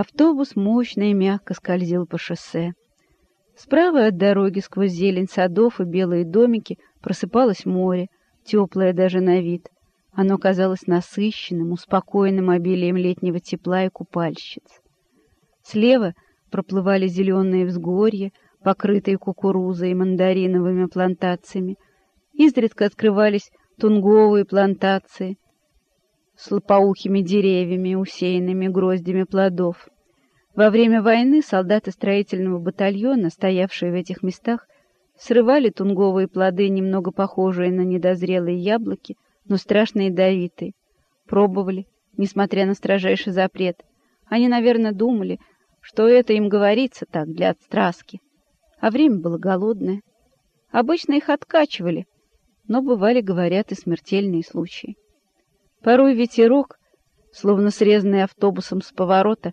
Автобус мощно и мягко скользил по шоссе. Справа от дороги сквозь зелень садов и белые домики просыпалось море, теплое даже на вид. Оно казалось насыщенным, успокоенным обилием летнего тепла и купальщиц. Слева проплывали зеленые взгорья, покрытые кукурузой и мандариновыми плантациями. Изредка открывались тунговые плантации с лопоухими деревьями, усеянными гроздями плодов. Во время войны солдаты строительного батальона, стоявшие в этих местах, срывали тунговые плоды, немного похожие на недозрелые яблоки, но страшно ядовитые. Пробовали, несмотря на строжайший запрет. Они, наверное, думали, что это им говорится так, для отстраски. А время было голодное. Обычно их откачивали, но бывали, говорят, и смертельные случаи. Порой ветерок, словно срезанный автобусом с поворота,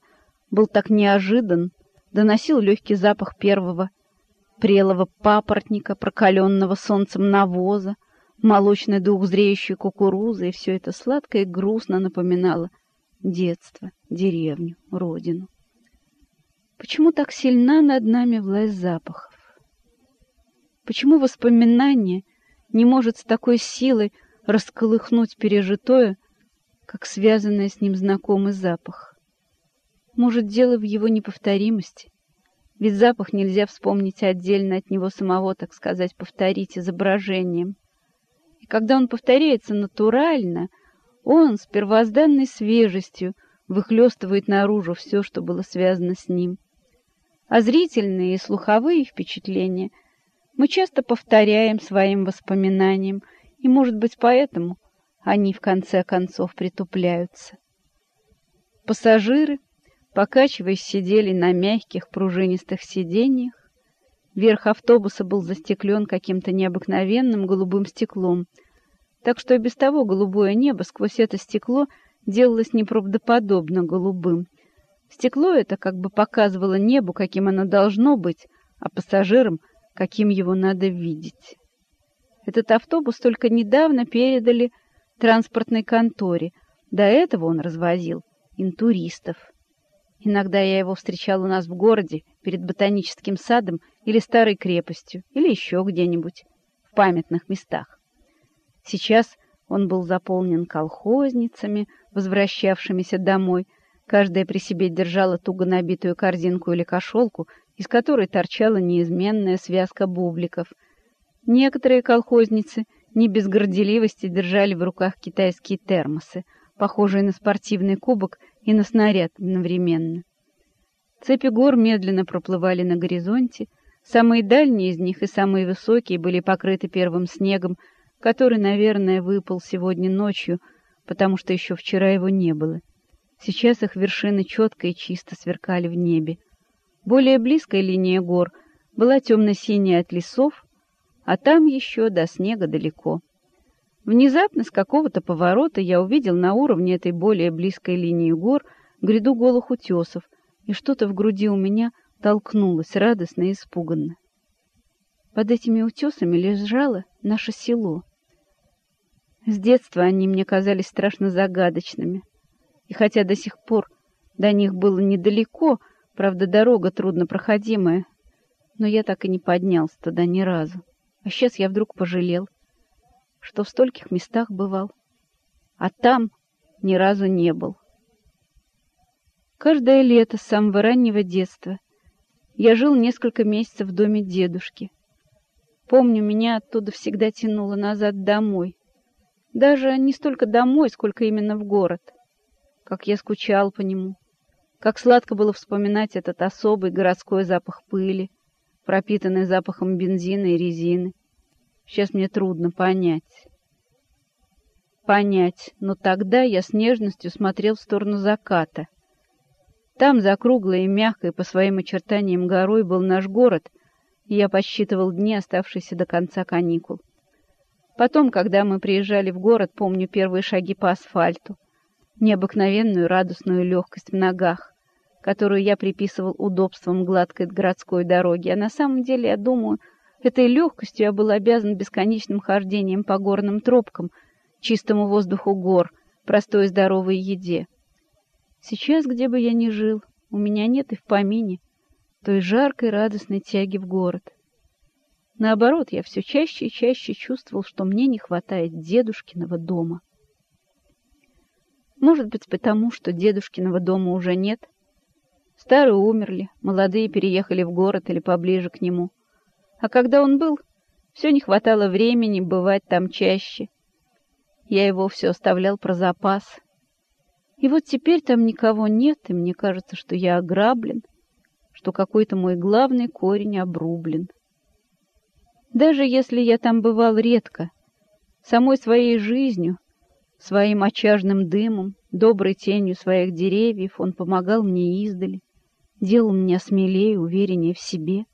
был так неожидан, доносил легкий запах первого прелого папоротника, прокаленного солнцем навоза, молочный дух зреющей кукурузы, и все это сладко и грустно напоминало детство, деревню, родину. Почему так сильна над нами власть запахов? Почему воспоминание не может с такой силой расколыхнуть пережитое, как связанное с ним знакомый запах? Может, дело в его неповторимости? Ведь запах нельзя вспомнить отдельно от него самого, так сказать, повторить изображением. И когда он повторяется натурально, он с первозданной свежестью выхлестывает наружу все, что было связано с ним а зрительные и слуховые впечатления мы часто повторяем своим воспоминаниям, и, может быть, поэтому они в конце концов притупляются. Пассажиры, покачиваясь, сидели на мягких пружинистых сиденьях. Верх автобуса был застеклен каким-то необыкновенным голубым стеклом, так что и без того голубое небо сквозь это стекло делалось неправдоподобно голубым, Стекло это как бы показывало небу, каким оно должно быть, а пассажирам, каким его надо видеть. Этот автобус только недавно передали транспортной конторе. До этого он развозил интуристов. Иногда я его встречал у нас в городе, перед ботаническим садом или старой крепостью, или еще где-нибудь, в памятных местах. Сейчас он был заполнен колхозницами, возвращавшимися домой, Каждая при себе держала туго набитую корзинку или кошелку, из которой торчала неизменная связка бубликов. Некоторые колхозницы не без горделивости держали в руках китайские термосы, похожие на спортивный кубок и на снаряд одновременно. Цепи гор медленно проплывали на горизонте, самые дальние из них и самые высокие были покрыты первым снегом, который, наверное, выпал сегодня ночью, потому что еще вчера его не было. Сейчас их вершины четко и чисто сверкали в небе. Более близкая линия гор была темно-синяя от лесов, а там еще до снега далеко. Внезапно с какого-то поворота я увидел на уровне этой более близкой линии гор гряду голых утесов, и что-то в груди у меня толкнулось радостно и испуганно. Под этими утесами лежало наше село. С детства они мне казались страшно загадочными — и хотя до сих пор до них было недалеко, правда, дорога труднопроходимая, но я так и не поднялся туда ни разу. А сейчас я вдруг пожалел, что в стольких местах бывал, а там ни разу не был. Каждое лето с самого раннего детства я жил несколько месяцев в доме дедушки. Помню, меня оттуда всегда тянуло назад домой. Даже не столько домой, сколько именно в город — как я скучал по нему, как сладко было вспоминать этот особый городской запах пыли, пропитанный запахом бензина и резины. Сейчас мне трудно понять. Понять, но тогда я с нежностью смотрел в сторону заката. Там, за круглой и мягкой по своим очертаниям горой, был наш город, и я подсчитывал дни, оставшиеся до конца каникул. Потом, когда мы приезжали в город, помню первые шаги по асфальту, необыкновенную радостную легкость в ногах, которую я приписывал удобствам гладкой городской дороги, а на самом деле, я думаю, этой легкостью я был обязан бесконечным хождением по горным тропкам, чистому воздуху гор, простой здоровой еде. Сейчас, где бы я ни жил, у меня нет и в помине той жаркой радостной тяги в город. Наоборот, я все чаще и чаще чувствовал, что мне не хватает дедушкиного дома. Может быть, потому что дедушкиного дома уже нет. Старые умерли, молодые переехали в город или поближе к нему. А когда он был, все не хватало времени бывать там чаще. Я его все оставлял про запас. И вот теперь там никого нет, и мне кажется, что я ограблен, что какой-то мой главный корень обрублен. Даже если я там бывал редко, самой своей жизнью, своим очажным дымом, доброй тенью своих деревьев он помогал мне издали, делал меня смелее, увереннее в себе.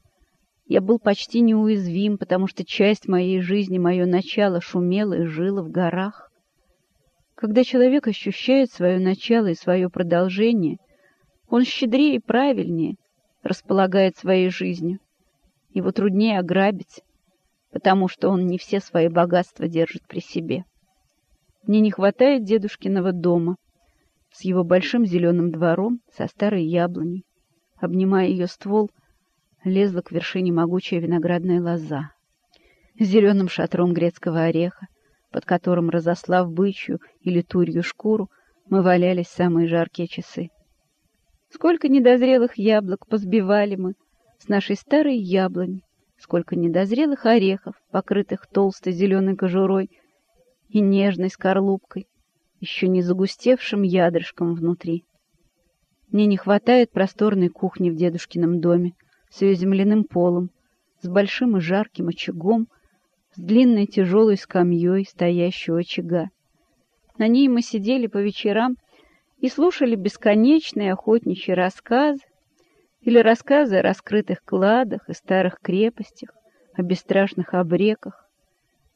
Я был почти неуязвим, потому что часть моей жизни, мое начало шумело и жило в горах. Когда человек ощущает свое начало и свое продолжение, он щедрее и правильнее располагает своей жизнью. Его труднее ограбить, потому что он не все свои богатства держит при себе. Мне не хватает дедушкиного дома с его большим зеленым двором со старой яблоней. Обнимая ее ствол, лезла к вершине могучая виноградная лоза с зеленым шатром грецкого ореха, под которым, разослав бычью или турью шкуру, мы валялись самые жаркие часы. Сколько недозрелых яблок позбивали мы с нашей старой яблони, сколько недозрелых орехов, покрытых толстой зеленой кожурой и нежной скорлупкой, еще не загустевшим ядрышком внутри. Мне не хватает просторной кухни в дедушкином доме с ее земляным полом, с большим и жарким очагом, с длинной тяжелой скамьей стоящего очага. На ней мы сидели по вечерам и слушали бесконечные охотничьи рассказы, или рассказы о раскрытых кладах и старых крепостях, о бесстрашных обреках.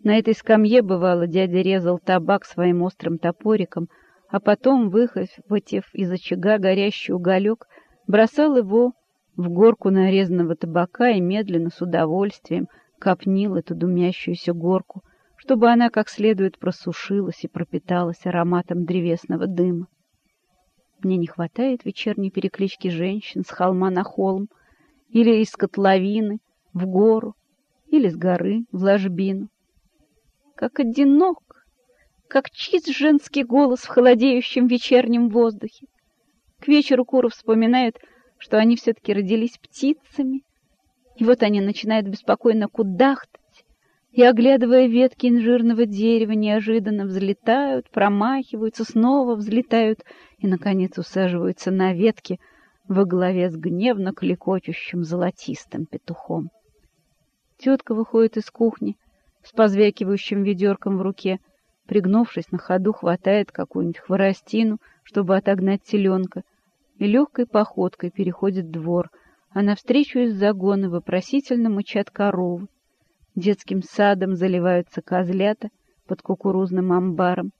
На этой скамье, бывало, дядя резал табак своим острым топориком, а потом, выхватив из очага горящий уголек, бросал его в горку нарезанного табака и медленно, с удовольствием, копнил эту думящуюся горку, чтобы она как следует просушилась и пропиталась ароматом древесного дыма. Мне не хватает вечерней переклички женщин с холма на холм, или из котловины в гору, или с горы в ложбину. Как одинок, как чист женский голос в холодеющем вечернем воздухе. К вечеру куры вспоминают, что они все-таки родились птицами, и вот они начинают беспокойно кудахтать, и, оглядывая ветки инжирного дерева, неожиданно взлетают, промахиваются, снова взлетают и, наконец, усаживаются на ветке во главе с гневно клекочущим золотистым петухом. Тетка выходит из кухни с позвякивающим ведерком в руке, пригнувшись на ходу, хватает какую-нибудь хворостину, чтобы отогнать теленка, и легкой походкой переходит двор, а навстречу из загона вопросительно мычат коровы. Детским садом заливаются козлята под кукурузным амбаром.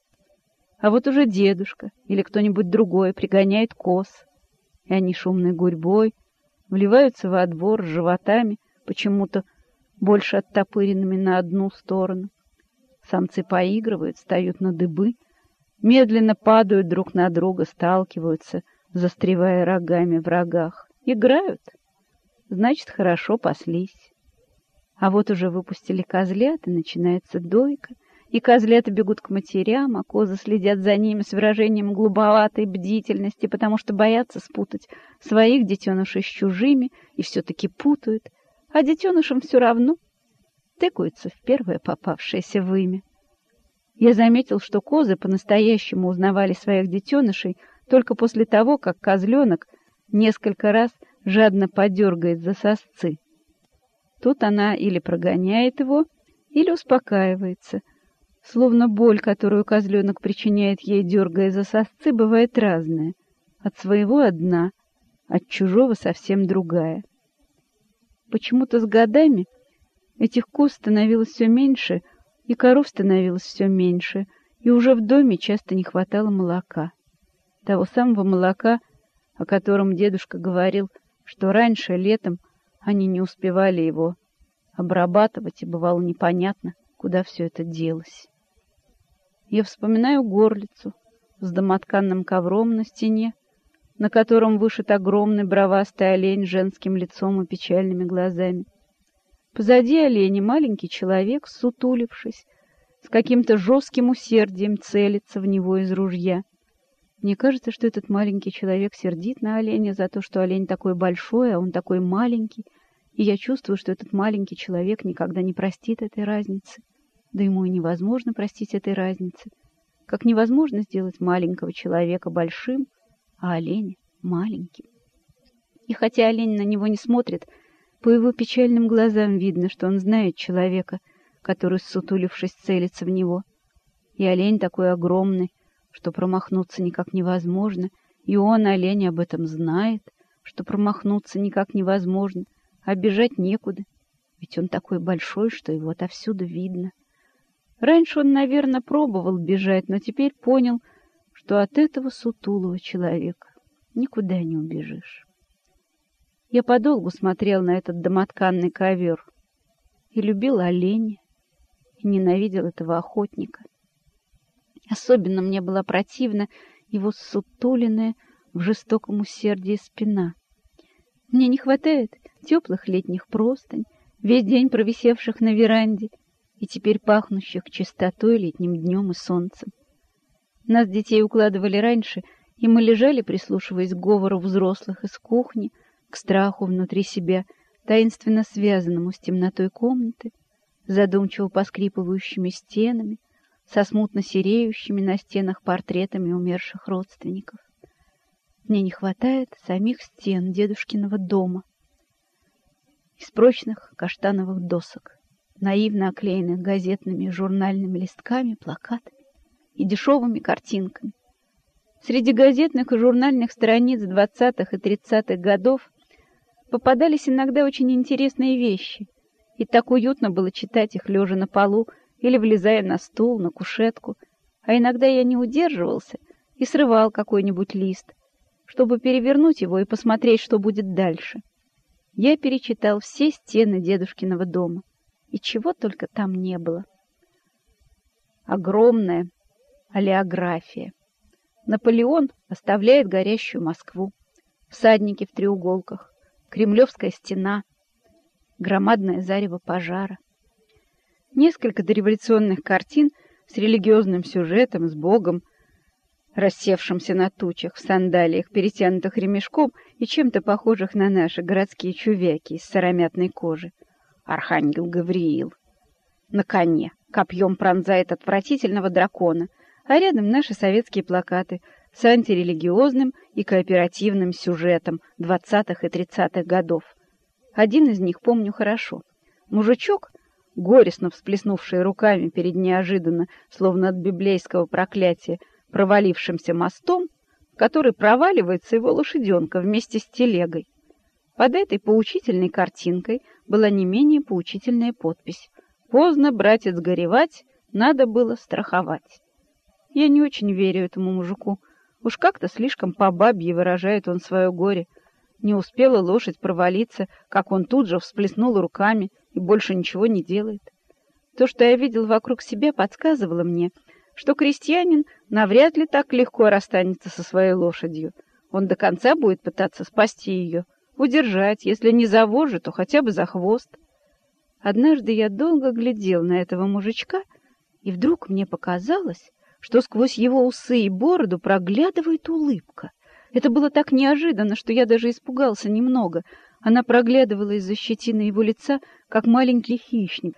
А вот уже дедушка или кто-нибудь другой пригоняет коз, и они шумной гурьбой вливаются во двор с животами, почему-то больше оттопыренными на одну сторону. Самцы поигрывают, встают на дыбы, медленно падают друг на друга, сталкиваются, застревая рогами в рогах. Играют, значит, хорошо паслись. А вот уже выпустили козлят, и начинается дойка, и козлята бегут к матерям, а козы следят за ними с выражением глубоватой бдительности, потому что боятся спутать своих детенышей с чужими и все-таки путают, а детенышам все равно тыкаются в первое попавшееся вымя. Я заметил, что козы по-настоящему узнавали своих детенышей только после того, как козленок несколько раз жадно подергает за сосцы. Тут она или прогоняет его, или успокаивается. Словно боль, которую козленок причиняет ей, дергая за сосцы, бывает разная. От своего одна, от чужого совсем другая. Почему-то с годами этих коз становилось все меньше, и коров становилось все меньше, и уже в доме часто не хватало молока. Того самого молока, о котором дедушка говорил, что раньше, летом, они не успевали его обрабатывать, и бывало непонятно, куда все это делось. Я вспоминаю горлицу с домотканным ковром на стене, на котором вышит огромный бровастый олень с женским лицом и печальными глазами. Позади оленя маленький человек, сутулившись, с каким-то жестким усердием целится в него из ружья. Мне кажется, что этот маленький человек сердит на оленя за то, что олень такой большой, а он такой маленький, и я чувствую, что этот маленький человек никогда не простит этой разницы. Да ему и невозможно простить этой разницы. Как невозможно сделать маленького человека большим, а оленя маленьким. И хотя олень на него не смотрит, по его печальным глазам видно, что он знает человека, который, сутулившись, целится в него. И олень такой огромный, что промахнуться никак невозможно, и он, олень, об этом знает, что промахнуться никак невозможно, а бежать некуда, ведь он такой большой, что его отовсюду видно. Раньше он, наверное, пробовал бежать, но теперь понял, что от этого сутулого человека никуда не убежишь. Я подолгу смотрел на этот домотканный ковер и любил оленя, и ненавидел этого охотника. Особенно мне была противна его сутуленная в жестоком усердии спина. Мне не хватает теплых летних простынь, весь день провисевших на веранде и теперь пахнущих чистотой летним днем и солнцем. Нас, детей, укладывали раньше, и мы лежали, прислушиваясь к говору взрослых из кухни, к страху внутри себя, таинственно связанному с темнотой комнаты, задумчиво поскрипывающими стенами, со смутно сереющими на стенах портретами умерших родственников. Мне не хватает самих стен дедушкиного дома из прочных каштановых досок, наивно оклеенных газетными журнальными листками, плакатами и дешевыми картинками. Среди газетных и журнальных страниц двадцатых и тридцатых годов попадались иногда очень интересные вещи, и так уютно было читать их лежа на полу или влезая на стул, на кушетку, а иногда я не удерживался и срывал какой-нибудь лист, чтобы перевернуть его и посмотреть, что будет дальше. Я перечитал все стены дедушкиного дома, и чего только там не было. Огромная олеография. Наполеон оставляет горящую Москву, всадники в треуголках, Кремлевская стена, громадное зарево пожара. Несколько дореволюционных картин с религиозным сюжетом, с Богом, рассевшимся на тучах в сандалиях, перетянутых ремешком и чем-то похожих на наши городские чувяки из сыромятной кожи. Архангел Гавриил. На коне, копьем пронзает отвратительного дракона, а рядом наши советские плакаты с антирелигиозным и кооперативным сюжетом 20-х и 30-х годов. Один из них помню хорошо. Мужичок, горестно всплеснувший руками перед неожиданно, словно от библейского проклятия, провалившимся мостом, который проваливается его лошаденка вместе с телегой. Под этой поучительной картинкой была не менее поучительная подпись «Поздно, братец, горевать, надо было страховать». Я не очень верю этому мужику. Уж как-то слишком по бабье выражает он свое горе. Не успела лошадь провалиться, как он тут же всплеснул руками и больше ничего не делает. То, что я видел вокруг себя, подсказывало мне, что крестьянин навряд ли так легко расстанется со своей лошадью. Он до конца будет пытаться спасти ее, удержать, если не за вожжи, то хотя бы за хвост. Однажды я долго глядел на этого мужичка, и вдруг мне показалось, что сквозь его усы и бороду проглядывает улыбка. Это было так неожиданно, что я даже испугался немного. Она проглядывала из-за щетины его лица, как маленький хищник,